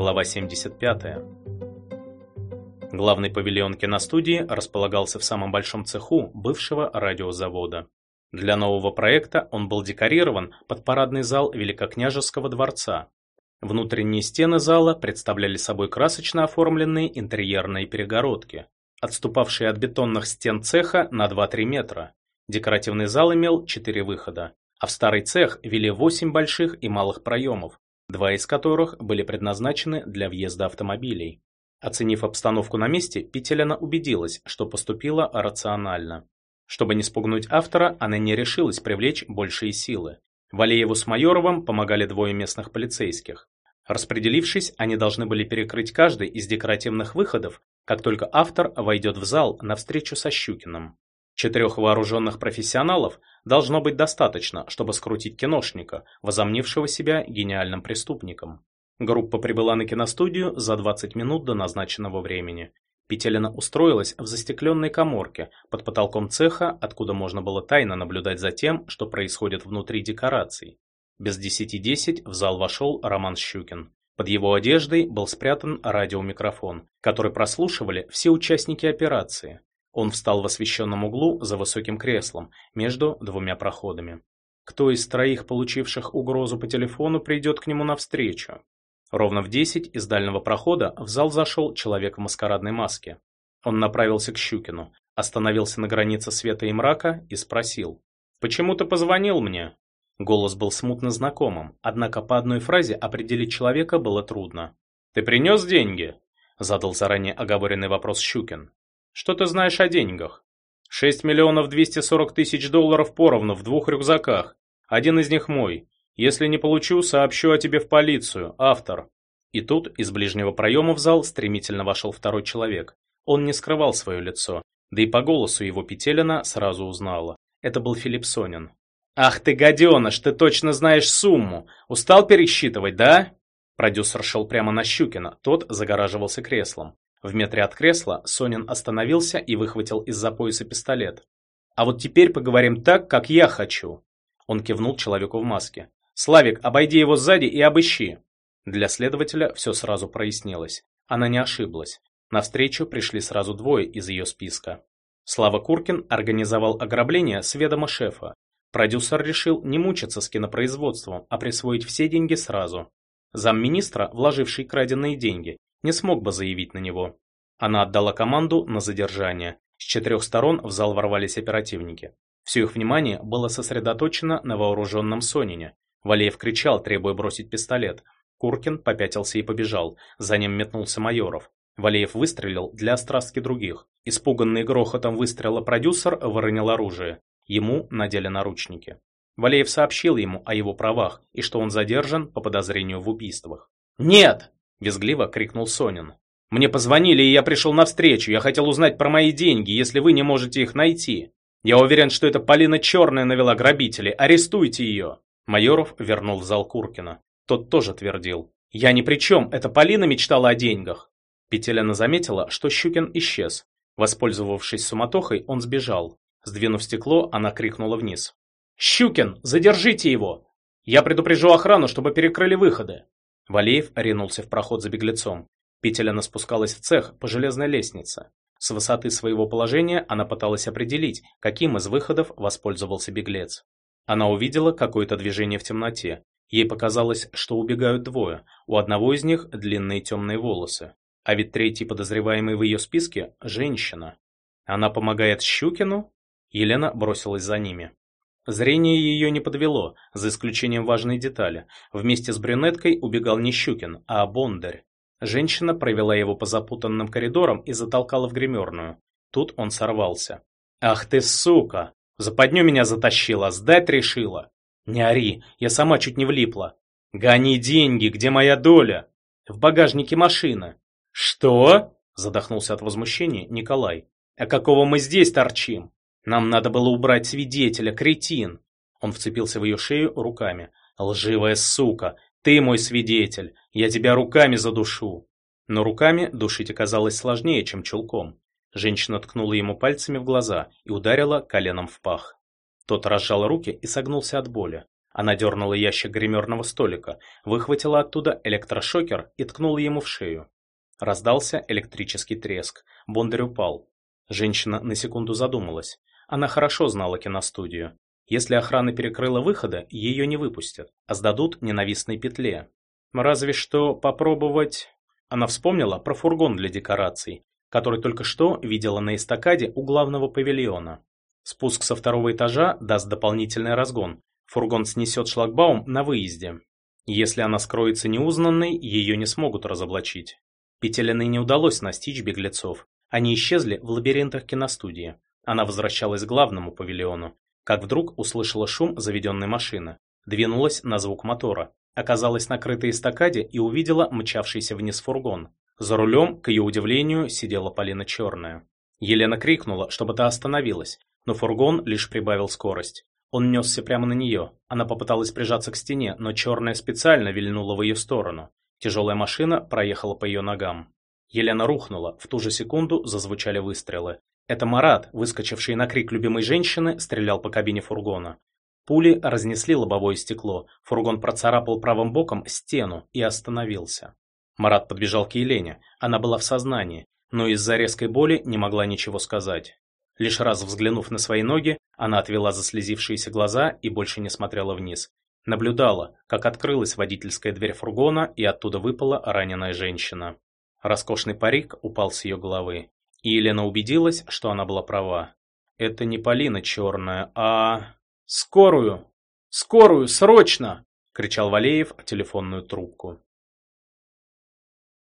Глава 75. Главный павильон киностудии располагался в самом большом цеху бывшего радиозавода. Для нового проекта он был декорирован под парадный зал Великокняжеского дворца. Внутренние стены зала представляли собой красочно оформленные интерьерные перегородки, отступавшие от бетонных стен цеха на 2-3 метра. Декоративный зал имел 4 выхода, а в старый цех вели 8 больших и малых проемов, два из которых были предназначены для въезда автомобилей. Оценив обстановку на месте, Петелина убедилась, что поступила рационально. Чтобы не спугнуть автора, она не решилась привлечь большие силы. Валееву с Майоровым помогали двое местных полицейских. Распределившись, они должны были перекрыть каждый из декоративных выходов, как только автор войдет в зал на встречу со Щукиным. Четырех вооруженных профессионалов должно быть достаточно, чтобы скрутить киношника, возомнившего себя гениальным преступником. Группа прибыла на киностудию за 20 минут до назначенного времени. Петелина устроилась в застекленной каморке под потолком цеха, откуда можно было тайно наблюдать за тем, что происходит внутри декораций. Без десяти десять в зал вошел Роман Щукин. Под его одеждой был спрятан радиомикрофон, который прослушивали все участники операции. Он встал в освещенном углу за высоким креслом между двумя проходами. Кто из троих, получивших угрозу по телефону, придет к нему навстречу? Ровно в десять из дальнего прохода в зал зашел человек в маскарадной маске. Он направился к Щукину, остановился на границе света и мрака и спросил. «Почему ты позвонил мне?» Голос был смутно знакомым, однако по одной фразе определить человека было трудно. «Ты принес деньги?» Задал заранее оговоренный вопрос Щукин. Что ты знаешь о деньгах? 6 миллионов 240 тысяч долларов поровну в двух рюкзаках. Один из них мой. Если не получу, сообщу о тебе в полицию. Автор. И тут из ближнего проема в зал стремительно вошел второй человек. Он не скрывал свое лицо, да и по голосу его Петелина сразу узнала. Это был Филипп Сонин. «Ах ты, гаденыш, ты точно знаешь сумму! Устал пересчитывать, да?» Продюсер шел прямо на Щукина, тот загораживался креслом. В метре от кресла Сонин остановился и выхватил из-за пояса пистолет. «А вот теперь поговорим так, как я хочу!» Он кивнул человеку в маске. «Славик, обойди его сзади и обыщи!» Для следователя все сразу прояснилось. Она не ошиблась. На встречу пришли сразу двое из ее списка. Слава Куркин организовал ограбление с ведома шефа. Продюсер решил не мучиться с кинопроизводством, а присвоить все деньги сразу. Замминистра, вложивший краденные деньги, не смог бы заявить на него. Она отдала команду на задержание. С четырех сторон в зал ворвались оперативники. Все их внимание было сосредоточено на вооруженном Сонине. Валеев кричал, требуя бросить пистолет. Куркин попятился и побежал. За ним метнулся Майоров. Валеев выстрелил для острастки других. Испуганный грохотом выстрела продюсер выронил оружие. Ему надели наручники. Валеев сообщил ему о его правах и что он задержан по подозрению в убийствах. «Нет!» Визгливо крикнул Сонин. «Мне позвонили, и я пришел навстречу. Я хотел узнать про мои деньги, если вы не можете их найти. Я уверен, что это Полина Черная навела грабителей. Арестуйте ее!» Майоров вернул в зал Куркина. Тот тоже твердил. «Я ни при чем, это Полина мечтала о деньгах». Петелина заметила, что Щукин исчез. Воспользовавшись суматохой, он сбежал. Сдвинув стекло, она крикнула вниз. «Щукин, задержите его! Я предупрежу охрану, чтобы перекрыли выходы!» Валеев ринулся в проход за беглецом. Петелина спускалась в цех по железной лестнице. С высоты своего положения она пыталась определить, каким из выходов воспользовался беглец. Она увидела какое-то движение в темноте. Ей показалось, что убегают двое. У одного из них длинные темные волосы. А ведь третий подозреваемый в ее списке – женщина. Она помогает Щукину? Елена бросилась за ними. Зрение ее не подвело, за исключением важной детали. Вместе с брюнеткой убегал не Щукин, а Бондарь. Женщина провела его по запутанным коридорам и затолкала в гримерную. Тут он сорвался. «Ах ты сука! Западню меня затащила, сдать решила!» «Не ори, я сама чуть не влипла!» «Гони деньги, где моя доля?» «В багажнике машины». «Что?» – задохнулся от возмущения Николай. «А какого мы здесь торчим?» Нам надо было убрать свидетеля, кретин. Он вцепился в ее шею руками. Лживая сука, ты мой свидетель, я тебя руками задушу. Но руками душить оказалось сложнее, чем чулком. Женщина ткнула ему пальцами в глаза и ударила коленом в пах. Тот разжал руки и согнулся от боли. Она дернула ящик гримерного столика, выхватила оттуда электрошокер и ткнула ему в шею. Раздался электрический треск. Бондарь упал. Женщина на секунду задумалась. Она хорошо знала киностудию. Если охрана перекрыла выходы, ее не выпустят, а сдадут ненавистной петле. Разве что попробовать... Она вспомнила про фургон для декораций, который только что видела на эстакаде у главного павильона. Спуск со второго этажа даст дополнительный разгон. Фургон снесет шлагбаум на выезде. Если она скроется неузнанной, ее не смогут разоблачить. Петелиной не удалось настичь беглецов. Они исчезли в лабиринтах киностудии. Она возвращалась к главному павильону, как вдруг услышала шум заведенной машины. Двинулась на звук мотора. Оказалась на крытой эстакаде и увидела мчавшийся вниз фургон. За рулем, к ее удивлению, сидела Полина Черная. Елена крикнула, чтобы та остановилась, но фургон лишь прибавил скорость. Он несся прямо на нее. Она попыталась прижаться к стене, но черная специально вильнула в ее сторону. Тяжелая машина проехала по ее ногам. Елена рухнула, в ту же секунду зазвучали выстрелы. Это Марат, выскочивший на крик любимой женщины, стрелял по кабине фургона. Пули разнесли лобовое стекло, фургон процарапал правым боком стену и остановился. Марат подбежал к Елене, она была в сознании, но из-за резкой боли не могла ничего сказать. Лишь раз взглянув на свои ноги, она отвела заслезившиеся глаза и больше не смотрела вниз. Наблюдала, как открылась водительская дверь фургона и оттуда выпала раненая женщина. Роскошный парик упал с ее головы. И Елена убедилась, что она была права. Это не Полина черная, а... «Скорую! Скорую! Срочно!» — кричал Валеев в телефонную трубку.